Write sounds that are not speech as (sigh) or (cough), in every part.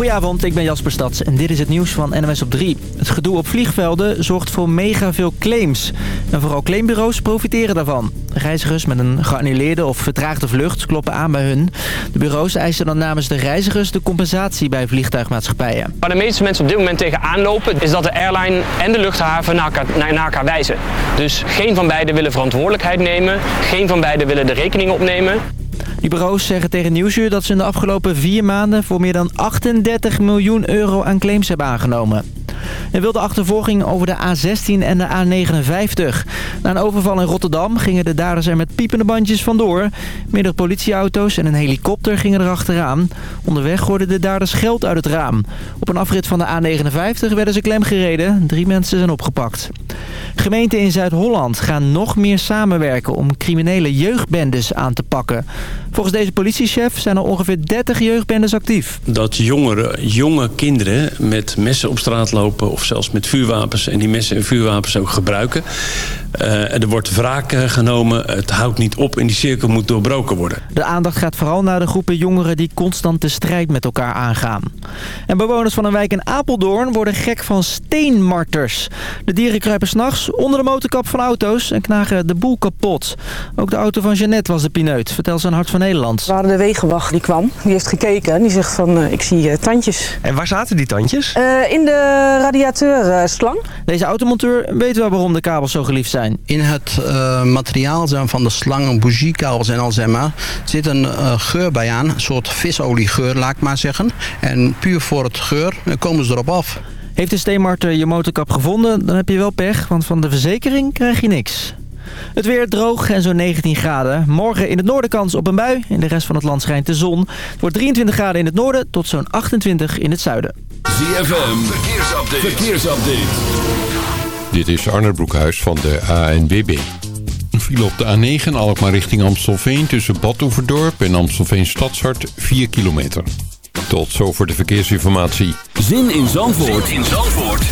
Goedenavond, ik ben Jasper Stads en dit is het nieuws van NMS op 3. Het gedoe op vliegvelden zorgt voor mega veel claims. En vooral claimbureaus profiteren daarvan. Reizigers met een geannuleerde of vertraagde vlucht kloppen aan bij hun. De bureaus eisen dan namens de reizigers de compensatie bij vliegtuigmaatschappijen. Waar de meeste mensen op dit moment tegenaan lopen... is dat de airline en de luchthaven naar elkaar, naar elkaar wijzen. Dus geen van beiden willen verantwoordelijkheid nemen. Geen van beiden willen de rekening opnemen. Die bureaus zeggen tegen Nieuwsuur dat ze in de afgelopen vier maanden... voor meer dan 38 miljoen euro aan claims hebben aangenomen. En wilde achtervolging over de A16 en de A59. Na een overval in Rotterdam gingen de daders er met piepende bandjes vandoor. Meerdere politieauto's en een helikopter gingen erachteraan. Onderweg gooiden de daders geld uit het raam. Op een afrit van de A59 werden ze klemgereden. Drie mensen zijn opgepakt. Gemeenten in Zuid-Holland gaan nog meer samenwerken om criminele jeugdbendes aan te pakken. Volgens deze politiechef zijn er ongeveer 30 jeugdbendes actief. Dat jongeren, jonge kinderen met messen op straat lopen of zelfs met vuurwapens en die messen en vuurwapens ook gebruiken. Uh, er wordt wraak genomen, het houdt niet op en die cirkel moet doorbroken worden. De aandacht gaat vooral naar de groepen jongeren die constant de strijd met elkaar aangaan. En bewoners van een wijk in Apeldoorn worden gek van steenmarters. De dieren kruipen s'nachts onder de motorkap van auto's en knagen de boel kapot. Ook de auto van Jeannette was de pineut, vertelt zijn Hart van Nederland. We hadden de wegenwacht, die kwam, die heeft gekeken en die zegt van uh, ik zie uh, tandjes. En waar zaten die tandjes? in de radiateurslang. Deze automonteur weet wel waarom de kabels zo geliefd zijn. In het uh, materiaal van de slangen, bougiekabels en al zeg maar, zit een uh, geur bij aan. Een soort visoliegeur, laat ik maar zeggen. En puur voor het geur komen ze erop af. Heeft de steenmarter je motorkap gevonden, dan heb je wel pech, want van de verzekering krijg je niks. Het weer droog en zo'n 19 graden. Morgen in het noorden kans op een bui. In de rest van het land schijnt de zon. Het wordt 23 graden in het noorden tot zo'n 28 in het zuiden. ZFM, verkeersupdate. verkeersupdate. Dit is Arne Broekhuis van de ANWB. Een file op de A9 Alkmaar richting Amstelveen tussen Badhoevedorp en Amstelveen Stadshart 4 kilometer. Tot zover de verkeersinformatie. Zin in Zandvoort, zin in Zandvoort.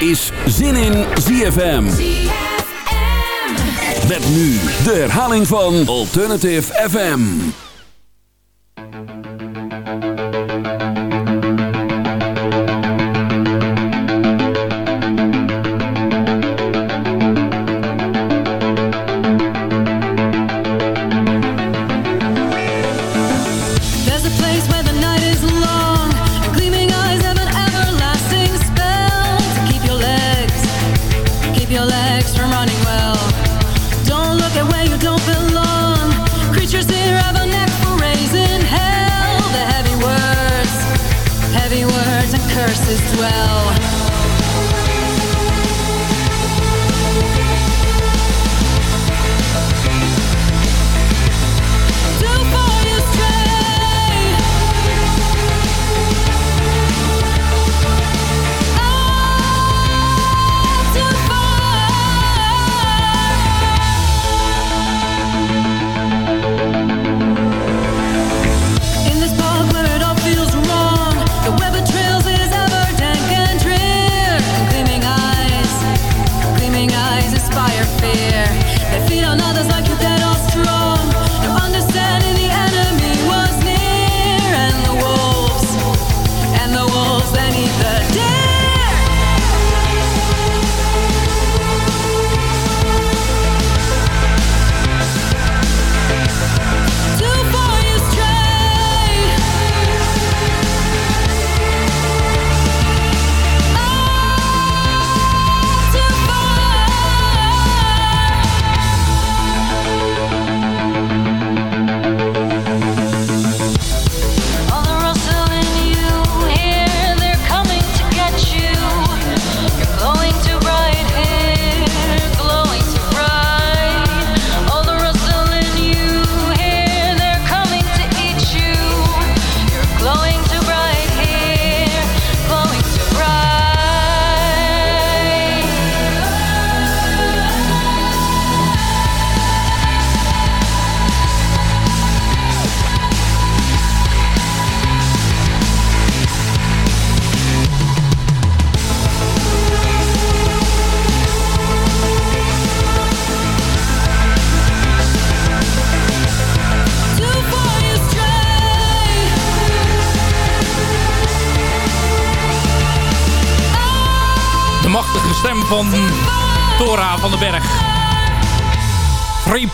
is Zin in ZFM. Met nu de herhaling van Alternative FM.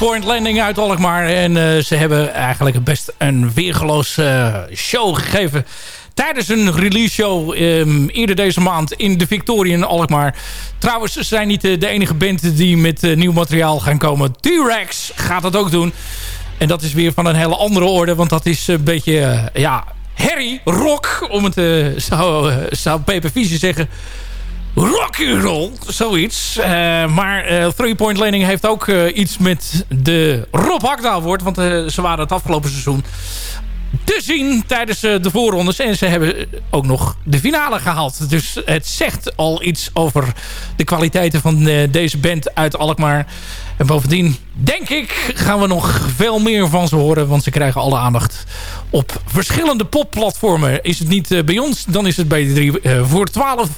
Point Landing uit Alkmaar. En uh, ze hebben eigenlijk best een weergeloos uh, show gegeven... tijdens een release show um, eerder deze maand in de Victoria in Alkmaar. Trouwens, ze zijn niet de, de enige band die met nieuw materiaal gaan komen. T-Rex gaat dat ook doen. En dat is weer van een hele andere orde. Want dat is een beetje, ja, Harry Rock, om het zou, zou Peper Visie zeggen. Rock'n'roll, zoiets. Uh, maar uh, Three Point Landing heeft ook uh, iets met de Rob Hakda woord. Want ze waren het afgelopen seizoen te zien tijdens de voorrondes. En ze hebben ook nog de finale gehaald. Dus het zegt al iets over de kwaliteiten van deze band uit Alkmaar. En bovendien, denk ik, gaan we nog veel meer van ze horen. Want ze krijgen alle aandacht op verschillende popplatformen. Is het niet uh, bij ons, dan is het bij de 3 uh, voor 12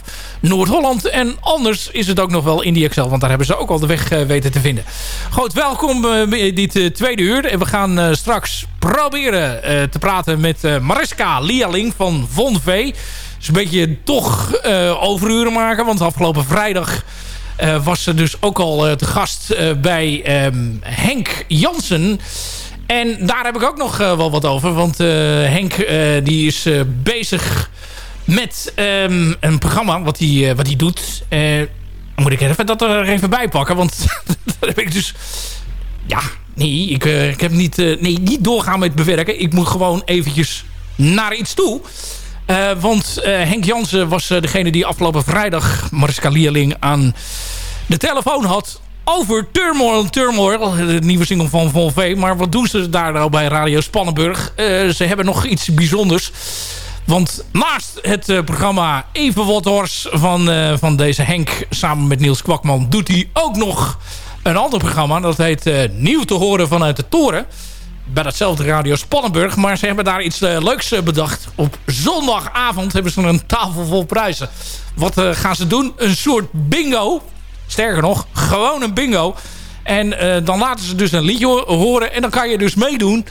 Noord-Holland. En anders is het ook nog wel Indie Excel. Want daar hebben ze ook al de weg uh, weten te vinden. Goed, welkom bij dit tweede uur. En we gaan straks proberen te praten met Mariska Lialing van Von V. Dus een beetje toch overuren maken. Want afgelopen vrijdag uh, was ze dus ook al uh, te gast uh, bij um, Henk Jansen. En daar heb ik ook nog wel wat over. Want Henk die is bezig met um, een programma wat hij wat hij doet. moet ik even dat er even bij pakken. Want (laughs) dat heb ik dus... Ja, nee, ik, ik heb niet, nee, niet doorgaan met bewerken. Ik moet gewoon eventjes naar iets toe. Uh, want uh, Henk Jansen was uh, degene die afgelopen vrijdag Mariska Lierling aan de telefoon had over Turmoil Turmoil, de nieuwe single van Von V. Maar wat doen ze daar nou bij Radio Spannenburg? ze hebben nog iets bijzonders. Want naast het programma Even wat hors van, van deze Henk samen met Niels Kwakman... doet hij ook nog een ander programma. Dat heet Nieuw te horen vanuit de toren bij datzelfde Radio Spannenburg. Maar ze hebben daar iets uh, leuks uh, bedacht. Op zondagavond hebben ze een tafel vol prijzen. Wat uh, gaan ze doen? Een soort bingo. Sterker nog, gewoon een bingo. En dan laten ze dus een liedje horen. En dan kan je dus meedoen.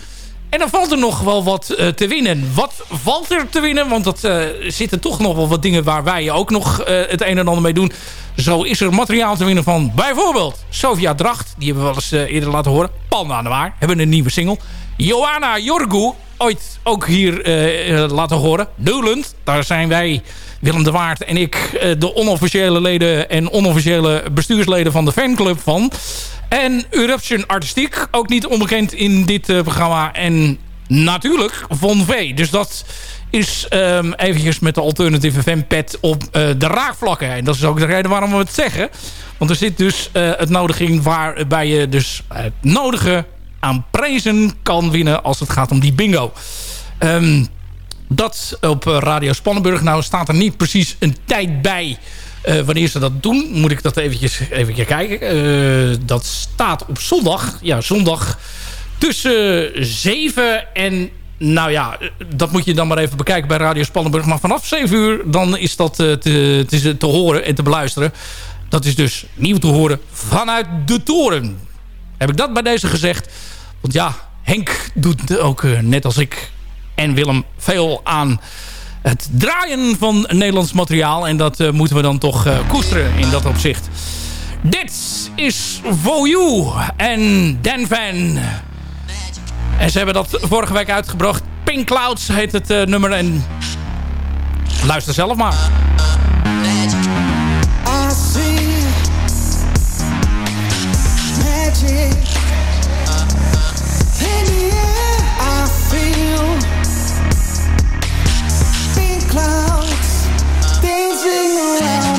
En dan valt er nog wel wat te winnen. Wat valt er te winnen? Want dat zitten toch nog wel wat dingen waar wij ook nog het een en ander mee doen. Zo is er materiaal te winnen van bijvoorbeeld Sofia Dracht. Die hebben we wel eens eerder laten horen. Panda aan de Waar. Hebben een nieuwe single. Johanna Jorgu. Ooit ook hier laten horen. Newland. Daar zijn wij, Willem de Waard en ik... De onofficiële leden en onofficiële bestuursleden van de fanclub van. En Eruption Artistiek. Ook niet onbekend in dit programma. En natuurlijk Von V. Dus dat is um, eventjes met de Alternative FM pet op uh, de raakvlakken. En dat is ook de reden waarom we het zeggen. Want er zit dus uh, het nodiging waarbij je dus het nodige aan prijzen kan winnen als het gaat om die bingo. Um, dat op Radio Spannenburg. Nou staat er niet precies een tijd bij wanneer ze dat doen. Moet ik dat eventjes even kijken. dat staat op zondag. Ja, zondag tussen 7 en nou ja, dat moet je dan maar even bekijken bij Radio Spannenburg. Maar vanaf 7 uur dan is dat te, te, horen en te beluisteren. Dat is dus nieuw te horen vanuit de toren. Heb ik dat bij deze gezegd. Want ja, Henk doet ook net als ik en Willem veel aan het draaien van Nederlands materiaal. En dat uh, moeten we dan toch koesteren in dat opzicht. Dit is For You en Dan Van... En ze hebben dat vorige week uitgebracht. Pink Clouds heet het uh, nummer. En luister zelf maar. Magic clouds dancing around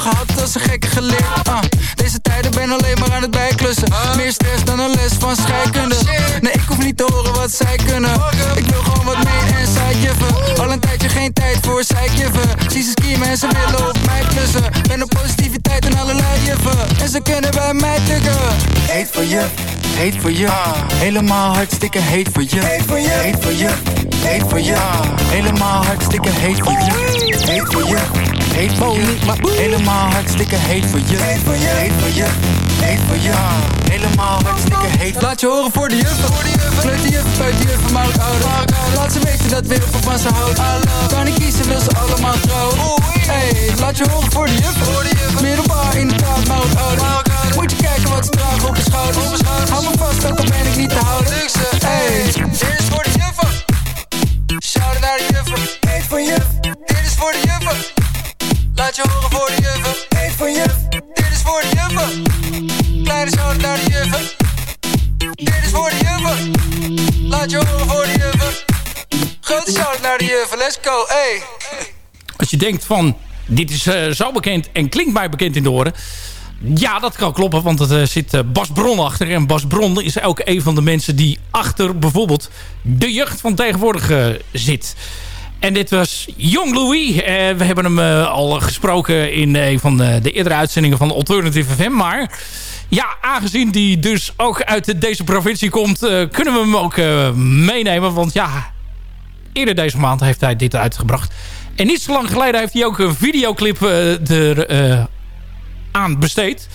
Gehad, als een gekke geleerd. Ah, deze tijden ben alleen maar aan het bijklussen. Meer stress dan een les van scheikunde. Nee, ik hoef niet te horen wat zij kunnen. Ik wil gewoon wat mee en sidejuffen. Al een tijdje geen tijd voor zeikjuffen. Zie ze skiemen en ze willen op mij klussen. Ben op positiviteit en allerlei juffen. En ze kunnen bij mij tukken. Heet voor je, heet voor je. Helemaal hartstikke heet voor je. Heet voor je, heet voor je, heet voor je. Helemaal hartstikke heet voor je. Heet voor je, heet voor je. Helemaal hartstikke heet voor je. Heet voor je, heet voor je, heet voor je. Helemaal hartstikke heet. Laat je horen voor de juffen. Kleuterjuffen, buitenjuffen, maar ook ouder. Laat ze weten dat veel van ze houden. Kan ik kiezen, wil ze allemaal trouwen. Hey, laat je horen voor de juffen. Middelbaar, inderdaad, maar ook ouder. Moet je kijken wat ze dragen op hun schouders. Hou me vast, al ben ik niet te houden. Hey, dit is voor de juffen. Shout naar de juffen. Heet voor juf. Dit is voor de juffen. Laat je horen voor de juffen. Heet voor juf. Dit is voor de juffen. Kleine shout naar de juffen. Dit is voor de juffen. Laat je horen voor de juffen. Grote shout naar de juffen. Let's go, hey. Als je denkt van, dit is eh, zo bekend en klinkt mij bekend in de oren. Ja, dat kan kloppen, want er uh, zit uh, Bas Bron achter. En Bas Bron is ook een van de mensen die achter bijvoorbeeld de jeugd van tegenwoordig uh, zit. En dit was Jong Louis. we hebben hem al gesproken in een van de, de eerdere uitzendingen van Alternative FM. Maar ja, aangezien die dus ook uit deze provincie komt... kunnen we hem ook meenemen. Want ja, eerder deze maand heeft hij dit uitgebracht. En niet zo lang geleden heeft hij ook een videoclip er aan besteed.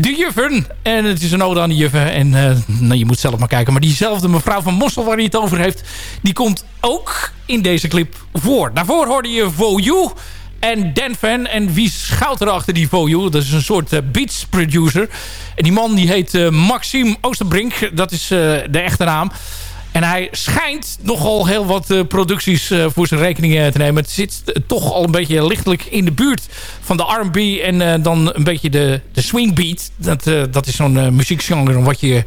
De juffen. En het is een ode aan de juffen. En uh, nou, je moet zelf maar kijken. Maar diezelfde mevrouw van Mossel waar hij het over heeft... die komt ook in deze clip voor. Daarvoor hoorde je For en Dan Van. En wie schuilt er achter die For? Dat is een soort uh, beats producer. En die man die heet uh, Maxime Oosterbrink. Dat is de echte naam. En hij schijnt nogal heel wat uh, producties uh, voor zijn rekening te nemen. Het zit uh, toch al een beetje lichtelijk in de buurt van de R&B en dan een beetje de, de swing beat. Dat, dat is zo'n muziekgenre wat je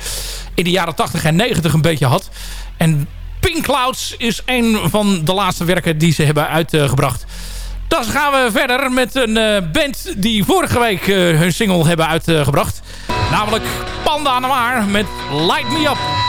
in de jaren 80 en 90 een beetje had. En Pink Clouds is een van de laatste werken die ze hebben uitgebracht. Dan gaan we verder met een band die vorige week hun single hebben uitgebracht. Namelijk Panda aan de Maar met Light Me Up.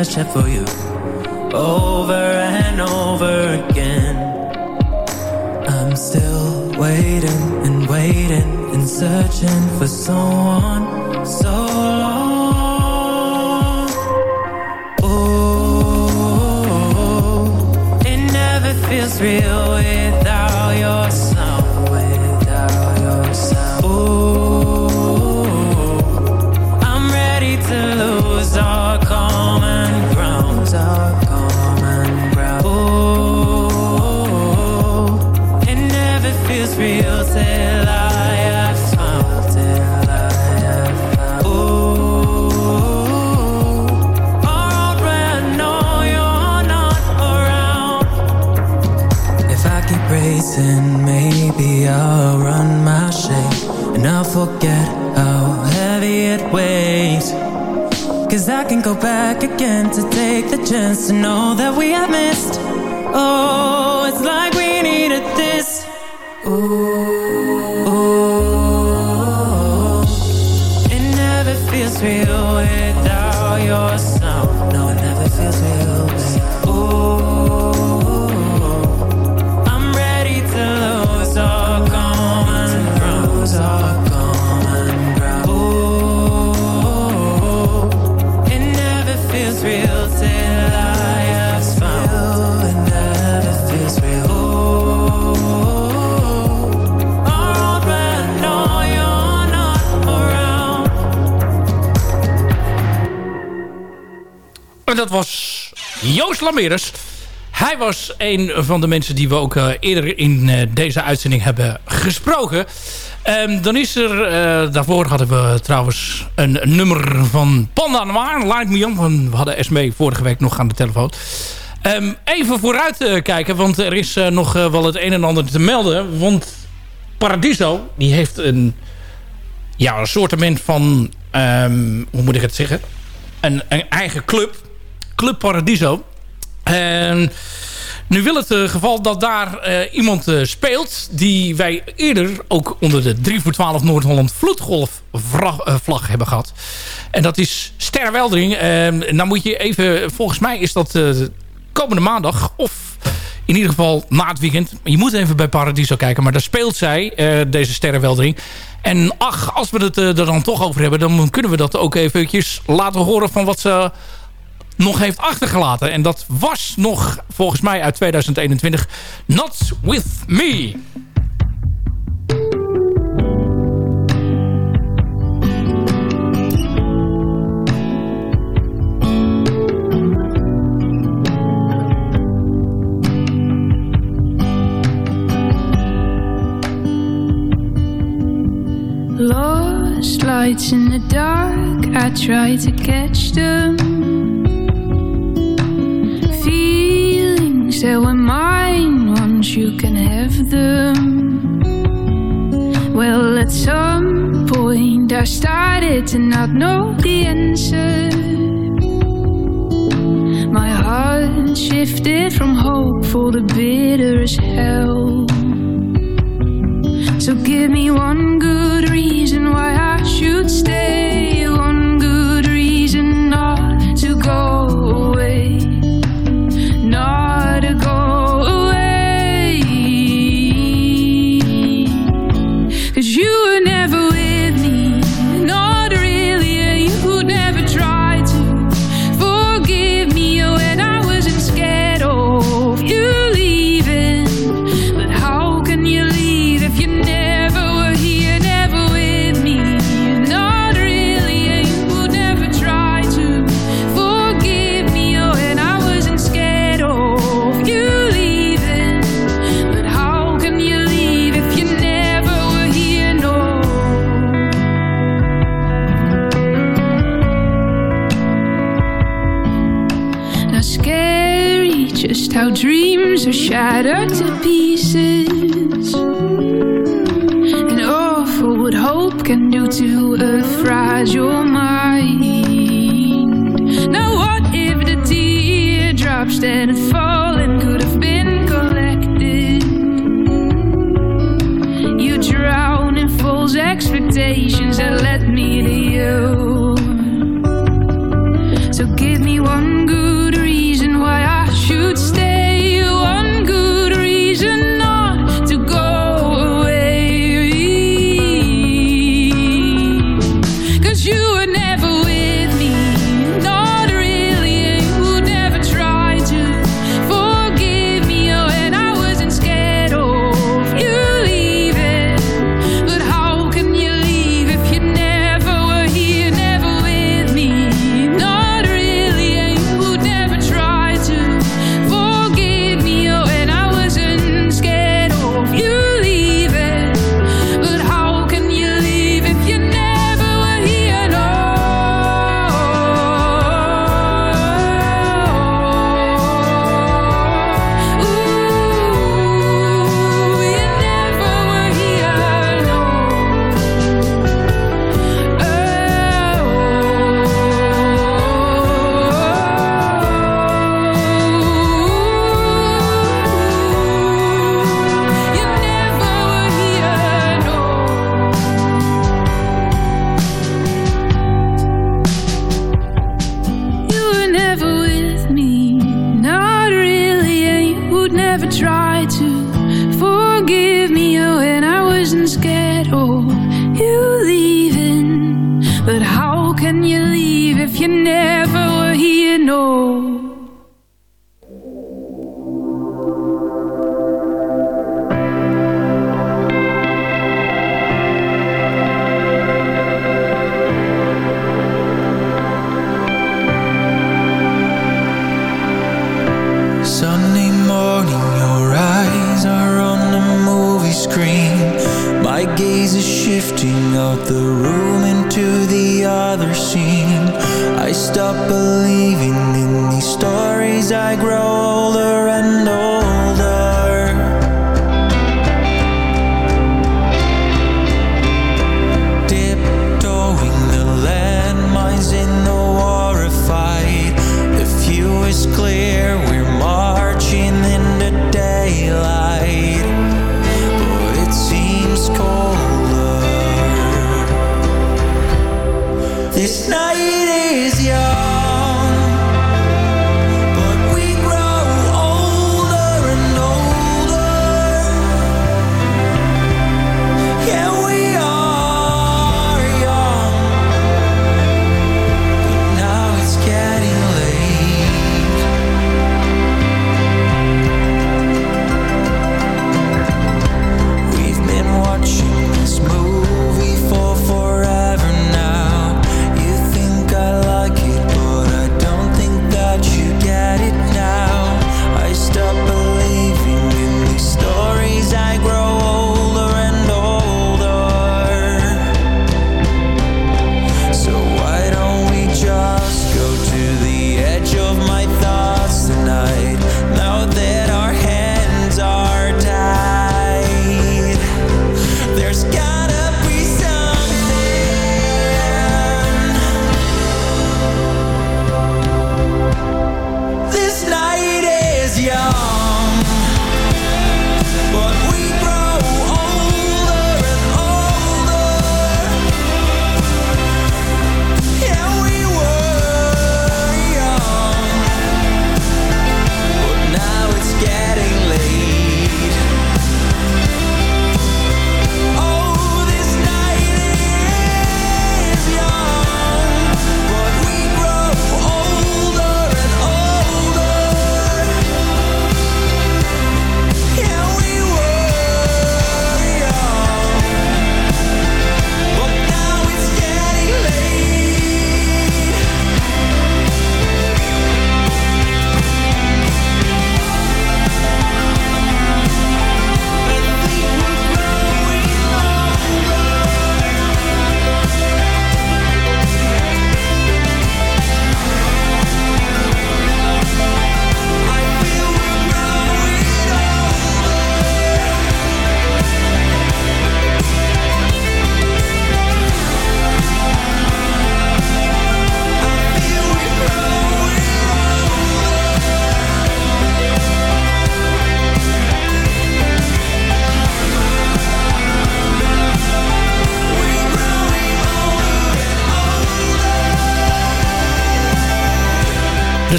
I shed for you, to know Hij was een van de mensen die we ook eh, eerder in eh, deze uitzending hebben gesproken. Ehm, dan is er, eh, daarvoor hadden we trouwens een, nummer van Panda Noir, Light Me On. van- We hadden Esmee vorige week nog aan de telefoon. Ehm, even vooruit kijken, want er is nog wel het een en ander te melden. Want Paradiso, die heeft een, ja, een soortement van, ehm, hoe moet ik het zeggen? Een, een eigen club. Club Paradiso. En nu wil het eh, geval dat daar eh, iemand eh, speelt... die wij eerder ook onder de 3 voor 12 Noord-Holland vloedgolf vlag, eh, vlag hebben gehad. En dat is Ster Weldering. Nou moet je even... Volgens mij is dat komende maandag of... In ieder geval na het weekend. Je moet even bij Paradiso kijken. Maar daar speelt zij, deze sterrenweldering. En ach, als we het er dan toch over hebben... dan kunnen we dat ook eventjes laten horen van wat ze nog heeft achtergelaten. En dat was nog volgens mij uit 2021. Not With Me. Lost lights in the dark, I try to catch them. That were mine once you can have them. Well, at some point, I started to not know the answer. My heart shifted from hopeful to bitter as hell. So give me one good reason why I should stay.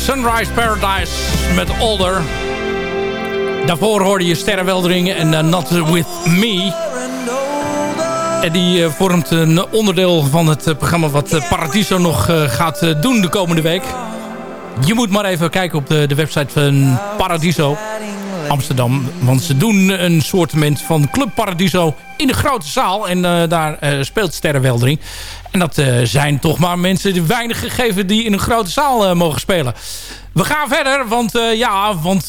Sunrise Paradise met Older. Daarvoor hoorde je Sterrenweldering en uh, Not With Me. En die uh, vormt een onderdeel van het uh, programma wat Paradiso nog gaat doen de komende week. Je moet maar even kijken op de, de website van Paradiso Amsterdam. Want ze doen een soortement van Club Paradiso in de grote zaal. En daar speelt Sterrenweldering. En dat uh, zijn toch maar mensen die weinig gegeven die in een grote zaal uh, mogen spelen. We gaan verder, want uh, ja, want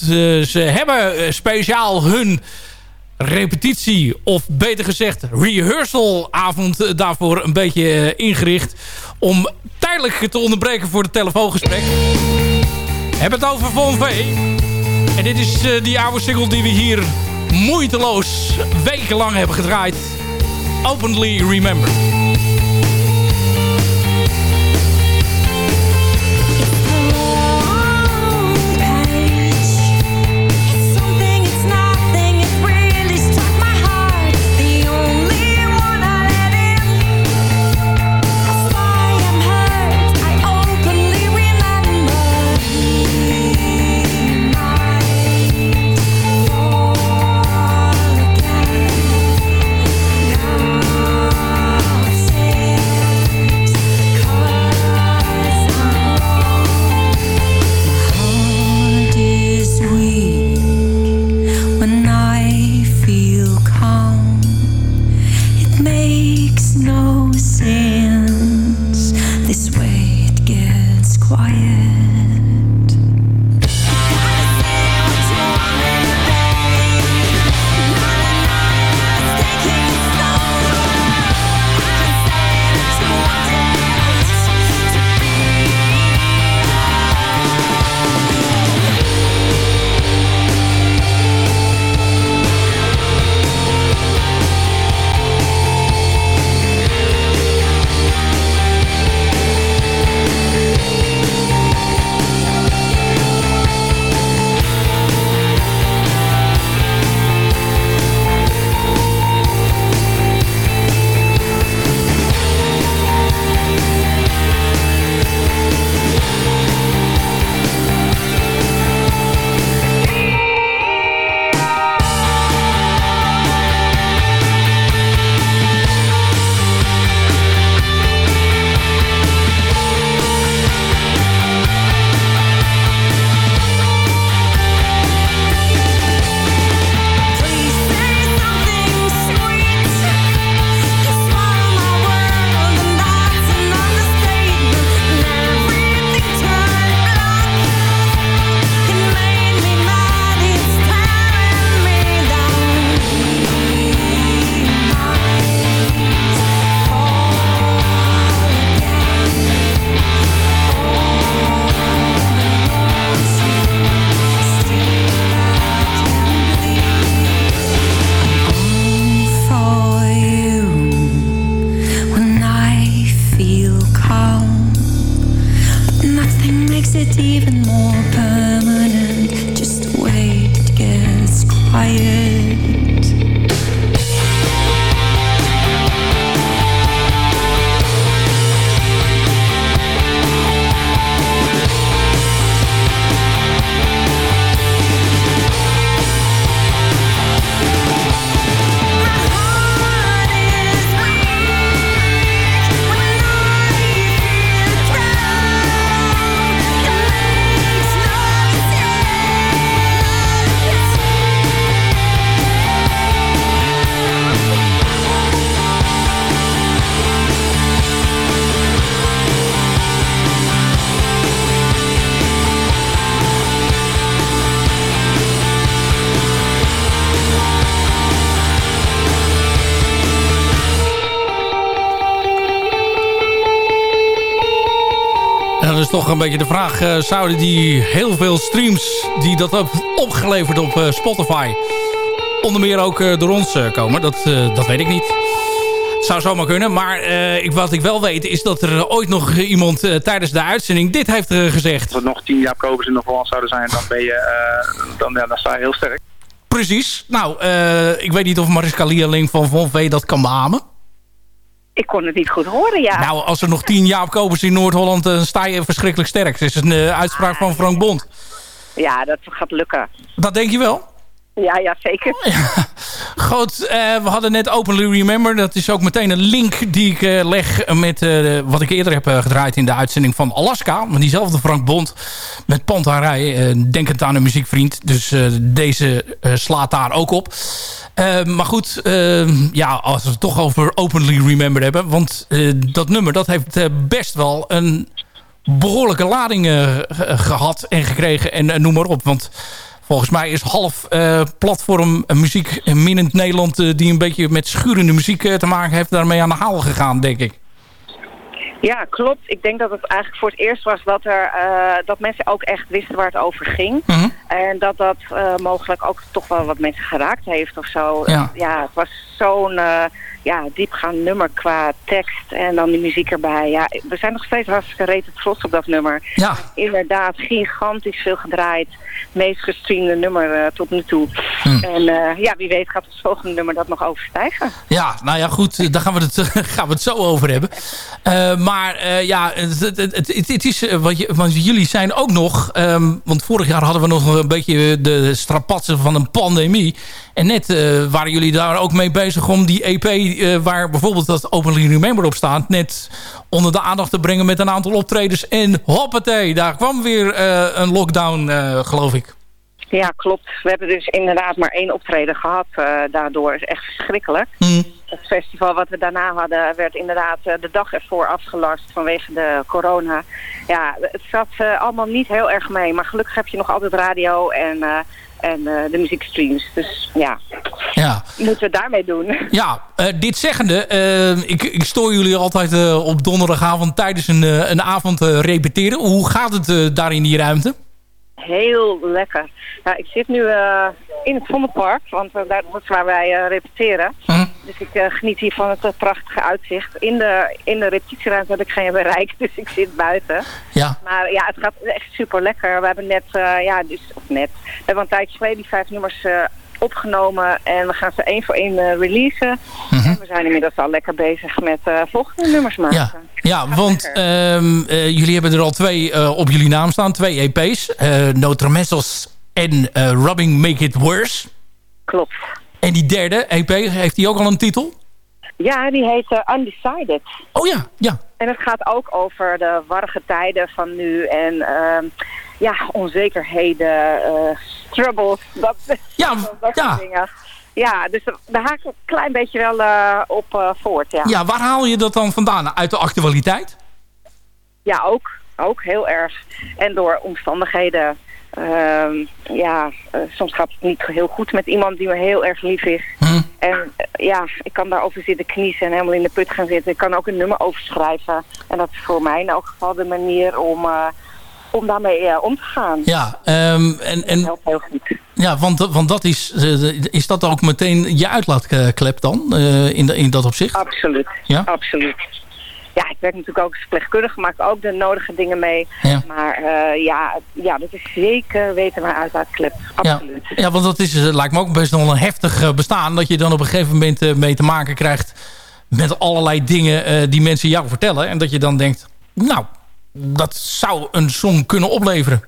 ze hebben speciaal hun repetitie, of beter gezegd rehearsalavond daarvoor een beetje ingericht. Om tijdelijk te onderbreken voor het telefoongesprek. Heb het over Von V. En dit is die oude single die we hier moeiteloos wekenlang hebben gedraaid. Openly Remember. makes no sense. This way it gets quiet. even more permanent. Just the way it gets quiet. Een beetje de vraag... Uh, zouden die heel veel streams die dat hebben opgeleverd op uh, Spotify... onder meer ook uh, door ons komen? Dat, dat weet ik niet. Het zou zomaar kunnen. Maar ik, wat ik wel weet is dat er ooit nog iemand tijdens de uitzending dit heeft gezegd. Als er nog tien jaar kopers in de Holland zouden zijn... dan, ben je, dan, ja, dan sta je heel sterk. Precies. Nou, ik weet niet of Mariska Lierling van Von V dat kan beamen. Ik kon het niet goed horen, ja. Nou, als er nog tien Jaap Kobers in Noord-Holland... dan sta je verschrikkelijk sterk. Dat is een eh, uitspraak van Frank Bond. Ja, dat gaat lukken. Dat denk je wel? Ja, ja, zeker. (laughs) Goed, eh, we hadden net Openly Remember. Dat is ook meteen een link die ik eh, leg met eh, wat ik eerder heb gedraaid in de uitzending van Alaska. Maar diezelfde Frank Bond met Pantarij. denkend aan een muziekvriend. Dus deze slaat daar ook op. Maar goed, ja, als we het toch over Openly Remember hebben. Want dat nummer dat heeft best wel een behoorlijke lading eh, ge- gehad en gekregen. En noem maar op. Want volgens mij is half eh, platform muziek minnend Nederland... eh, die een beetje met schurende muziek eh, te maken heeft... daarmee aan de haal gegaan, denk ik. Ja, klopt. Ik denk dat het eigenlijk voor het eerst was dat, er, dat mensen ook echt wisten waar het over ging. Mhm. En dat dat mogelijk ook toch wel wat mensen geraakt heeft of zo. Ja. het was zo'n ja, diepgaand nummer qua tekst en dan die muziek erbij. Ja, we zijn nog steeds hartstikke rete trots op dat nummer. Ja. Inderdaad, gigantisch veel gedraaid. Meest gestreamde nummer eh, tot nu toe. Hm. En eh, ja, wie weet gaat het volgende nummer dat nog overstijgen. Ja, nou ja, goed, eh, daar gaan we het, (laughs) gaan we het zo over hebben. Maar ja, het, het, het, het- het is, wat je, want jullie zijn ook nog... ehm, want vorig jaar hadden we nog een beetje de strapatsen van een pandemie. En net waren jullie daar ook mee bezig om die EP... waar bijvoorbeeld dat Openly Remember op staat... net onder de aandacht te brengen met een aantal optredens. En hoppatee, daar kwam weer een lockdown, eh, geloof ik. Ja, klopt. We hebben dus inderdaad maar één optreden gehad. eh, daardoor is echt verschrikkelijk. Hm. Het festival wat we daarna hadden werd inderdaad eh, de dag ervoor afgelast vanwege de corona. Ja, het zat eh, allemaal niet heel erg mee. Maar gelukkig heb je nog altijd radio en, en de muziekstreams. Dus ja, Ja. moeten we daarmee doen. (laughs) Ja, dit zeggende, ik, ik stoor jullie altijd op donderdagavond tijdens een, een avond repeteren. Hoe gaat het daar in die ruimte? Heel lekker. Ik zit nu eh, in het Vondelpark, want eh, daar, dat is waar wij eh, repeteren. Hm. Dus ik geniet hier van het prachtige uitzicht. In de, in de repetitieruimte heb ik geen bereik, (laughs) dus ik zit buiten. Ja. Maar ja, het gaat echt super lekker. We hebben net, ja, dus, of net, we hebben een tijdje geleden die vijf nummers opgenomen en we gaan ze één voor één eh, releasen. En we zijn inmiddels al lekker bezig met eh, volgende nummers maken. Ja, ja want ehm, eh, jullie hebben er al twee op jullie naam staan. Twee EP's. eh no Tremessos en Rubbing Make It Worse. Klopt. En die derde EP, heeft die ook al een titel? Ja, die heet eh, Undecided. Oh ja, ja. En het gaat ook over de warrige tijden van nu en ehm, ja, onzekerheden, eh struggles, dat, (laughs) ja, dat ja. soort dingen. Ja, dus daar haak ik een klein beetje wel eh, op voort, ja. Ja, waar haal je dat dan vandaan? Uit de actualiteit? Ja, ook. Ook heel erg. En door omstandigheden. Ehm, ja, eh, soms gaat het niet heel goed met iemand die me heel erg lief is. En eh, ja, ik kan daarover zitten kniezen en helemaal in de put gaan zitten. Ik kan ook een nummer overschrijven. En dat is voor mij in elk geval de manier om, eh, om daarmee om te gaan. Ja, ehm, en, en, helpt heel goed. Ja, want, want dat is, is dat ook meteen je uitlaatklep dan, in, de, in dat opzicht? Absoluut. Ja? Absoluut. Ja, ik werk natuurlijk ook als verpleegkundige, maak ook de nodige dingen mee. Ja. Maar eh, ja, ja, dat is zeker weten mijn uitlaatklep. Absoluut. Ja, want dat is, eh, lijkt me ook best wel een heftig eh, bestaan. Dat je dan op een gegeven moment mee te maken krijgt met allerlei dingen die mensen jou vertellen. En dat je dan denkt, nou, dat zou een song kunnen opleveren.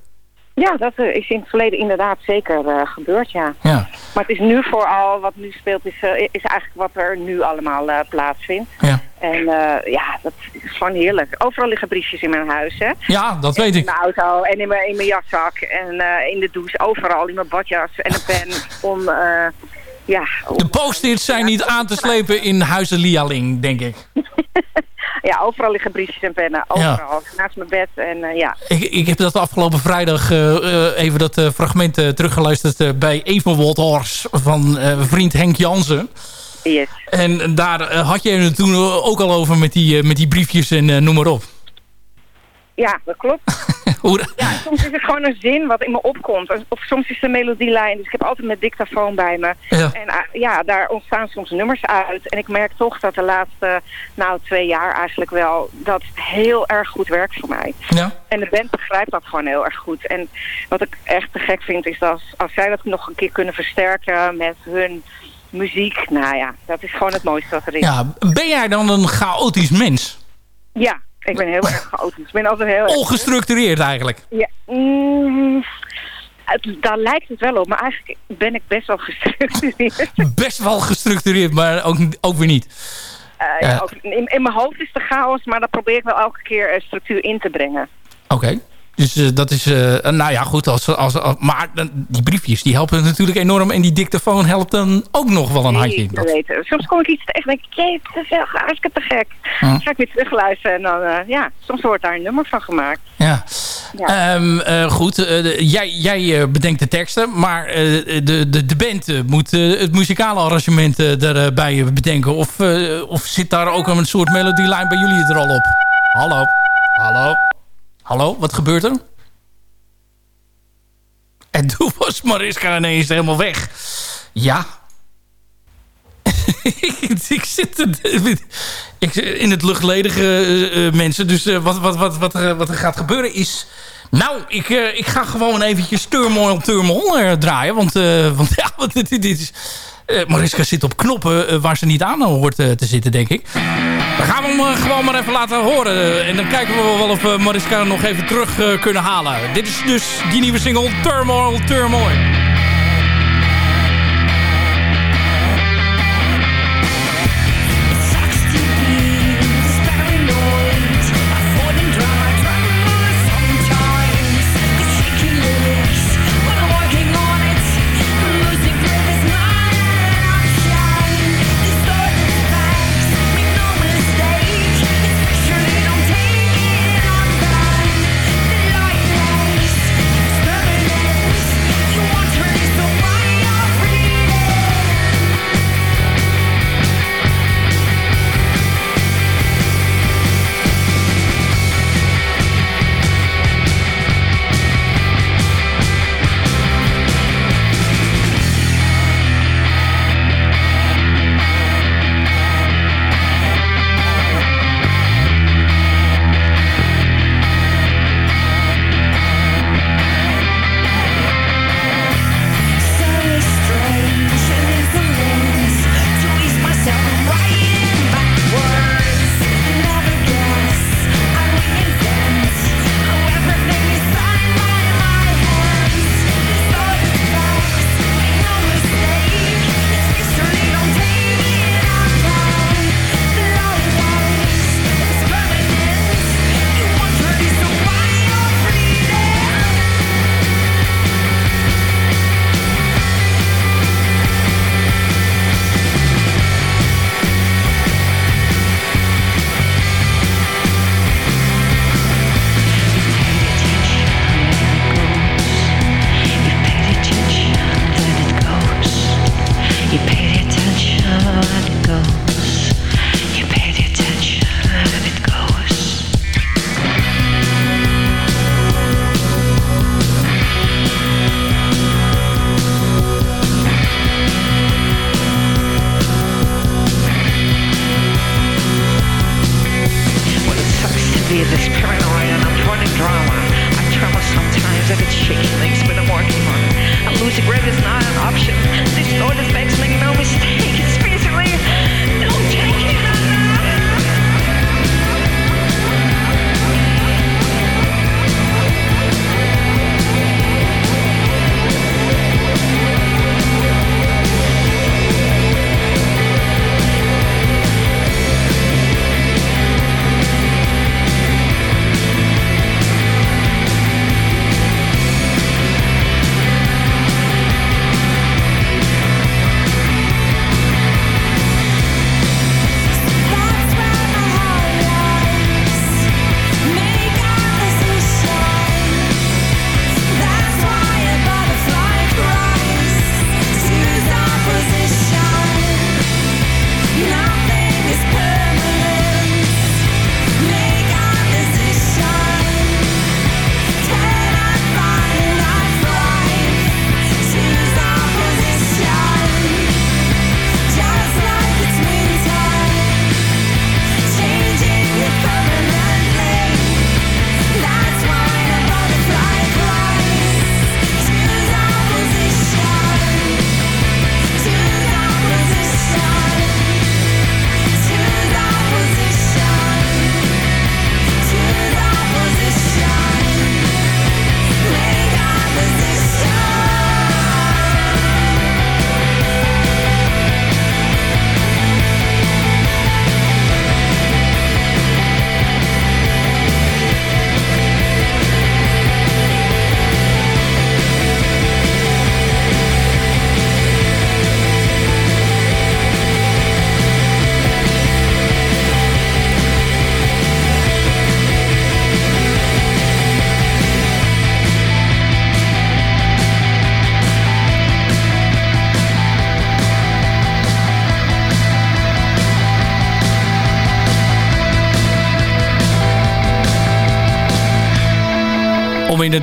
Ja, dat eh, is in het verleden inderdaad zeker eh, gebeurd, ja. Ja. Maar het is nu vooral, wat nu speelt, is, eh, is eigenlijk wat er nu allemaal eh, plaatsvindt. Ja. En ja, dat is gewoon heerlijk. Overal liggen briefjes in mijn huis, hè. Ja, dat weet In ik. mijn auto en in mijn, in mijn jaszak en in de douche. Overal in mijn badjas en een pen (laughs) om, ja... om- De post-its zijn niet aan te slepen in Huizen Lialing, denk ik. Ja, overal liggen briefjes en pennen. Overal. Naast mijn bed en eh, ja. Ik, ik heb dat afgelopen vrijdag eh, eh, even dat fragment teruggeluisterd bij Evenwold Horse van vriend Henk Jansen. Yes. En daar had je het toen ook al over met die, met die briefjes en noem maar op. Ja, dat klopt. (laughs) Hoe, Ja, soms is het gewoon een zin wat in me opkomt. Of soms is het een melodielijn. Dus ik heb altijd mijn dictafoon bij me. Ja. En eh, ja, daar ontstaan soms nummers uit. En ik merk toch dat de laatste, nou twee jaar eigenlijk wel, dat heel erg goed werkt voor mij. Ja. En de band begrijpt dat gewoon heel erg goed. En wat ik echt te gek vind is dat als, als zij dat nog een keer kunnen versterken met hun muziek, nou ja, dat is gewoon het mooiste wat er is. Ja, ben jij dan een chaotisch mens? Ja, ik ben heel erg chaotisch. Ik ben altijd heel erg... Ongestructureerd eigenlijk. Ja, mm, het, daar lijkt het wel op, maar eigenlijk ben ik best wel gestructureerd. (laughs) Best wel gestructureerd, maar ook, ook weer niet. Eh, ja, in, in mijn hoofd is het chaos, maar daar probeer ik wel elke keer eh, structuur in te brengen. Oké. Dus eh, dat is, eh, nou ja, goed. Als, als, als- maar die briefjes, die helpen natuurlijk enorm. En die dictafoon helpt dan ook nog wel een handje. Zeker weten. Soms kom ik iets tegen en denk ik, jee, is wel hartstikke te gek. Dan ga ik weer terugluisteren en dan, eh, ja, soms wordt daar een nummer van gemaakt. Ja. Ja. Ehm, eh, goed, eh, de- jij, jij eh, bedenkt de teksten, maar eh, de, de, de band eh, moet eh, het muzikale arrangement eh, daarbij bedenken. Of, eh, of zit daar ook een soort melodielijn bij jullie er al op? Hallo? Hallo? Hallo? Wat gebeurt er? En toen was Mariska ineens helemaal weg. Ja. (laughs) ik, zit er- in het luchtledige eh, eh, mensen. Dus eh, wat, wat, wat, wat, er, wat er gaat gebeuren is... Nou, ik, eh, ik ga gewoon eventjes Turmoil Turmoil eh, draaien. Want, eh, want (laughs) ja, dit, dit is... eh, Mariska zit op knoppen eh, waar ze niet aan hoort eh, te zitten, denk ik. Dan gaan we hem gewoon maar even laten horen. En dan kijken we wel of Mariska nog even terug kunnen halen. Dit is dus die nieuwe single Turmoil Turmoil.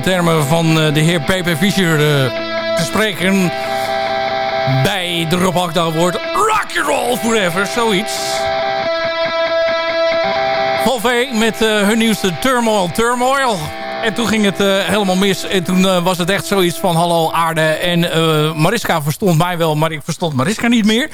Termen van eh, de heer P.P. Fischer eh, te spreken... bij de Rob Hakda and roll forever, zoiets. Volvé met eh, hun nieuwste Turmoil Turmoil. En toen ging het helemaal mis. En toen was het echt zoiets van hallo aarde. En Mariska verstond mij wel, maar ik verstond Mariska niet meer.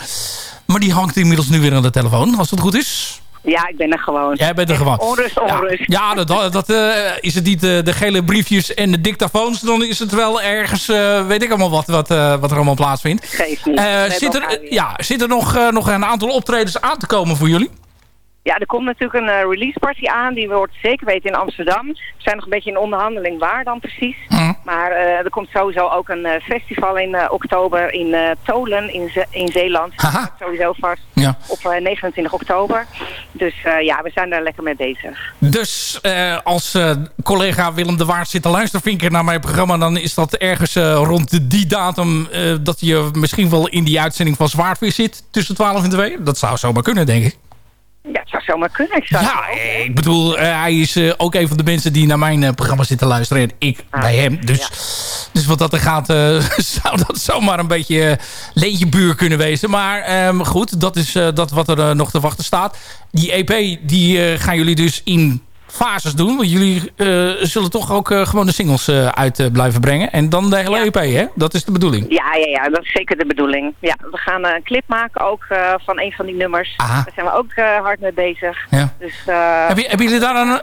Maar die hangt inmiddels nu weer aan de telefoon, als het goed is. Ja, ik ben er gewoon. Jij bent er gewoon. Onrust, onrust. Ja, dat, dat, dat, eh, is het niet eh, de gele briefjes en de dictafoons. Dan is het wel ergens, eh, weet ik allemaal wat, wat, wat er allemaal plaatsvindt. Geeft niet. Zit, er, ja, zit er nog, nog een aantal optredens aan te komen voor jullie? Ja, er komt natuurlijk een release party aan. Die wordt zeker weten in Amsterdam. We zijn nog een beetje in onderhandeling waar dan precies. Maar eh, er komt sowieso ook een festival in oktober in Tolen in, Ze- in Zeeland. Dat sowieso vast. Ja. Op eh, 29 oktober. Dus eh, ja, we zijn daar lekker mee bezig. Dus eh, als eh, collega Willem de Waard zit te luisteren vinken naar mijn programma... dan is dat ergens rond die datum dat je misschien wel in die uitzending van Zwaardvis zit. Tussen 12 en 2. Dat zou zomaar kunnen, denk ik. Ja, het zou zomaar kunnen. Ik zou Ja, eh, ik bedoel, eh, hij is eh, ook een van de mensen die naar mijn programma zitten luisteren. En ik bij hem. Dus, dus wat dat er gaat, (laughs) zou dat zomaar een beetje uh, leentje buur kunnen wezen. Maar ehm, goed, dat is dat wat er nog te wachten staat. Die EP, die gaan jullie dus in fases doen. Want jullie eh, zullen toch ook eh, gewoon de singles eh, uit blijven brengen. En dan de hele EP, hè? Dat is de bedoeling. Ja, ja, ja, dat is zeker de bedoeling. Ja, we gaan een clip maken ook van een van die nummers. Daar zijn we ook hard mee bezig. Ja. Dus, Heb je, hebben jullie daar een,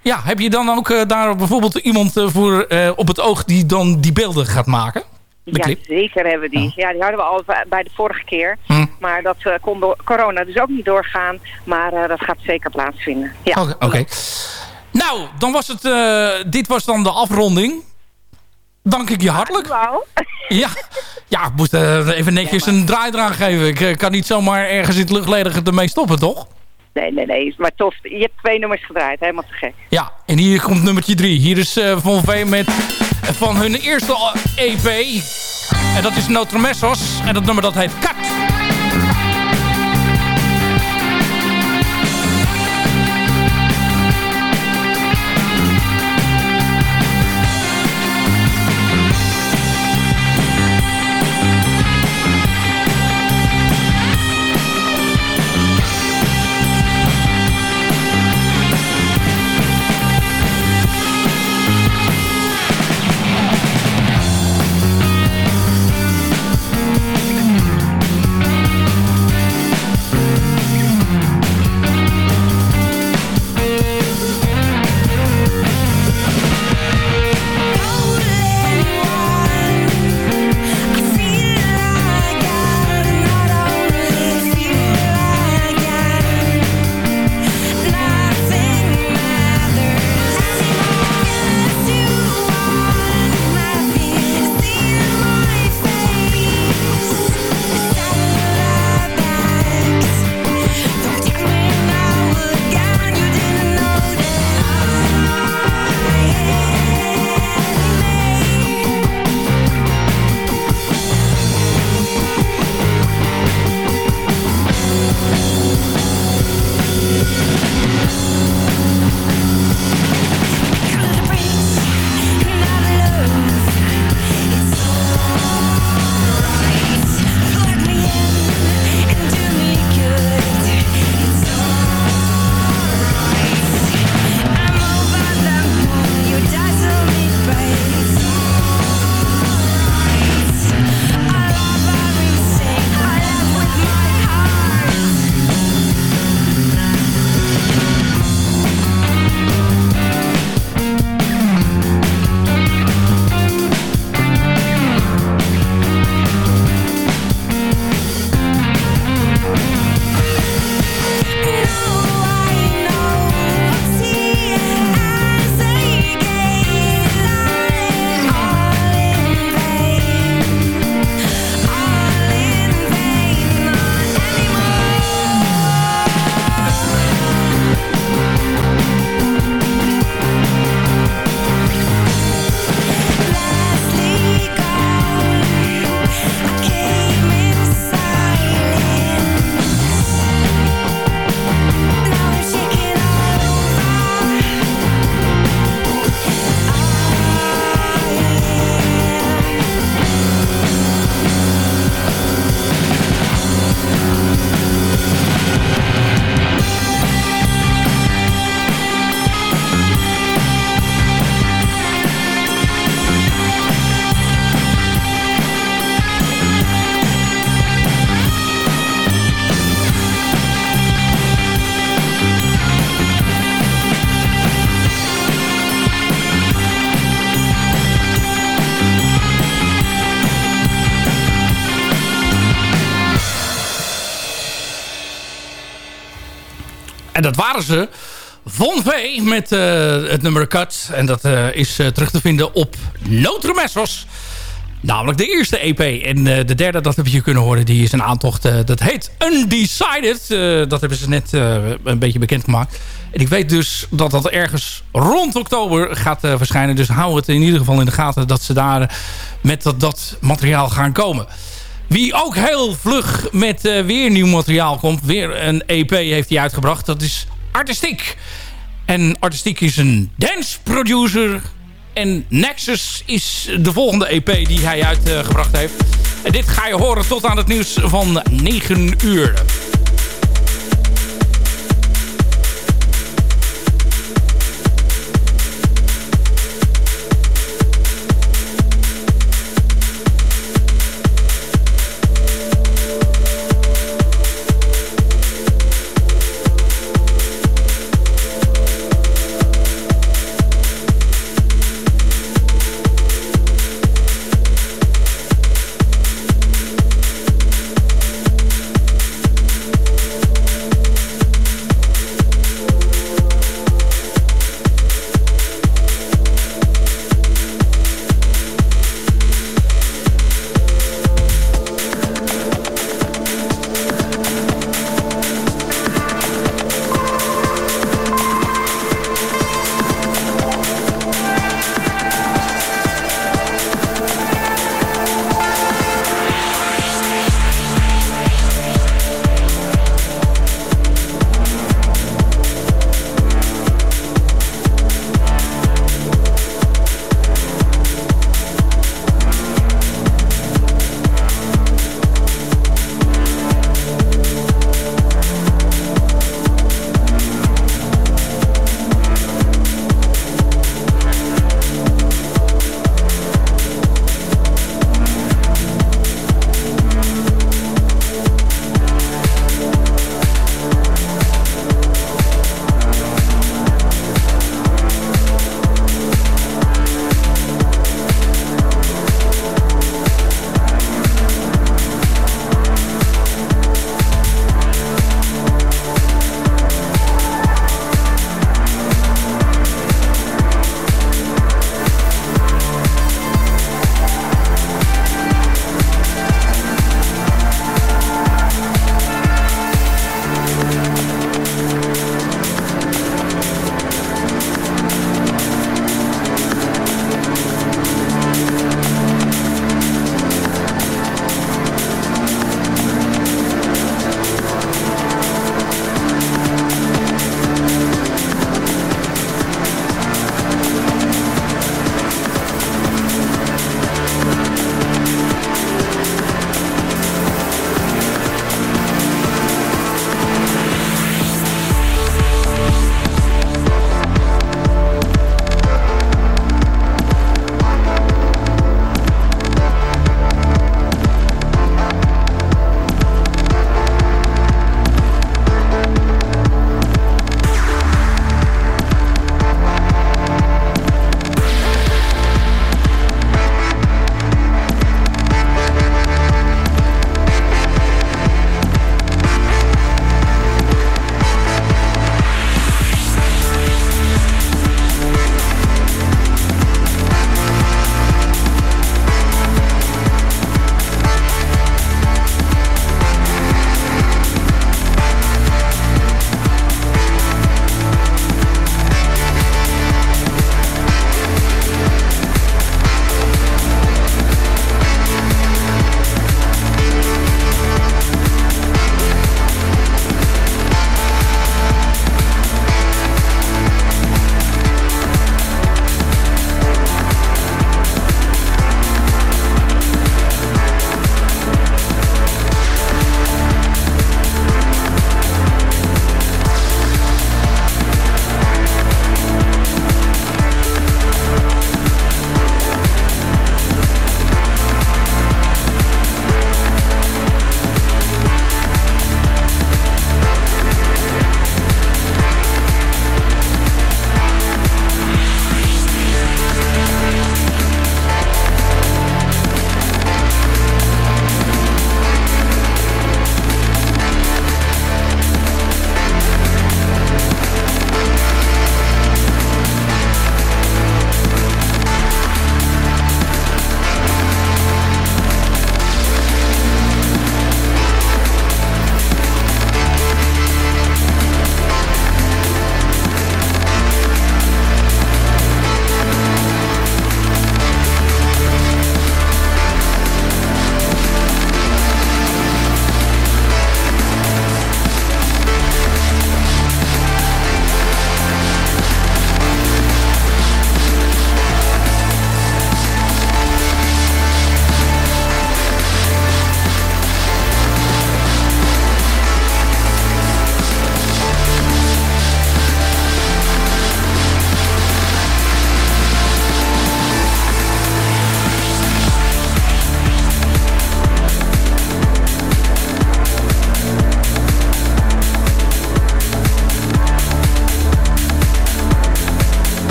ja, heb je dan ook daar bijvoorbeeld iemand voor op het oog die dan die beelden gaat maken? De ja, clip? zeker hebben we die. Ja, die hadden we al bij- de vorige keer. Hm. Maar dat eh, kon door corona dus ook niet doorgaan. Maar eh, dat gaat zeker plaatsvinden. Ja. Oké. Nou, dan was het, eh, dit was dan de afronding. Dank ik je hartelijk. Ja, (laughs) ja ik moest even netjes een draai eraan geven. Ik kan niet zomaar ergens in het luchtledige ermee stoppen, toch? Nee, nee, nee. Maar tof. Je hebt twee nummers gedraaid. Helemaal te gek. Ja, en hier komt nummertje drie. Hier is Von V met van hun eerste EP. En dat is Notromessos. En dat nummer dat heet Kat. Dat waren ze. Von V met het nummer Cut. En dat is terug te vinden op Notre Messos. Namelijk de eerste EP. En de derde, dat heb je kunnen horen, die is een aantocht. dat heet Undecided. dat hebben ze net een beetje bekendgemaakt. En ik weet dus dat dat ergens rond oktober gaat verschijnen. Dus hou het in ieder geval in de gaten dat ze daar met dat, dat materiaal gaan komen. Wie ook heel vlug met weer nieuw materiaal komt. Weer een EP heeft hij uitgebracht. Dat is Artistiek. En Artistiek is een dance producer. En Nexus is de volgende EP die hij uitgebracht heeft. En dit ga je horen tot aan het nieuws van 9 uur.